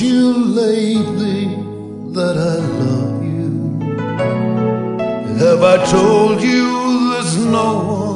you lately that I love you? Have I told you there's no one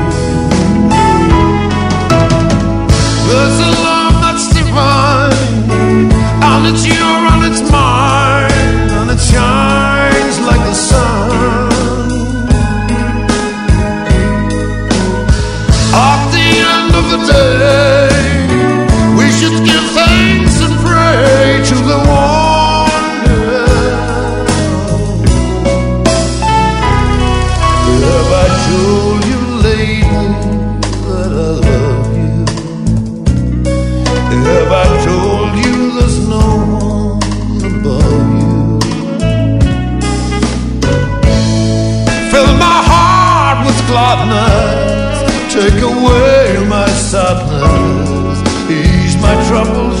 You that I love you? Have I told you there's no one above you? Fill my heart with gladness, take away my sadness, ease my troubles,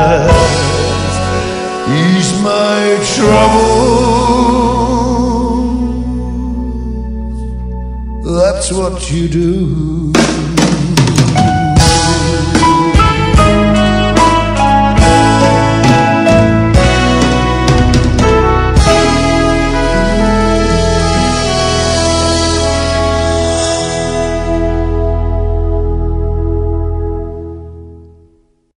gladness, ease my troubles. That's what you do.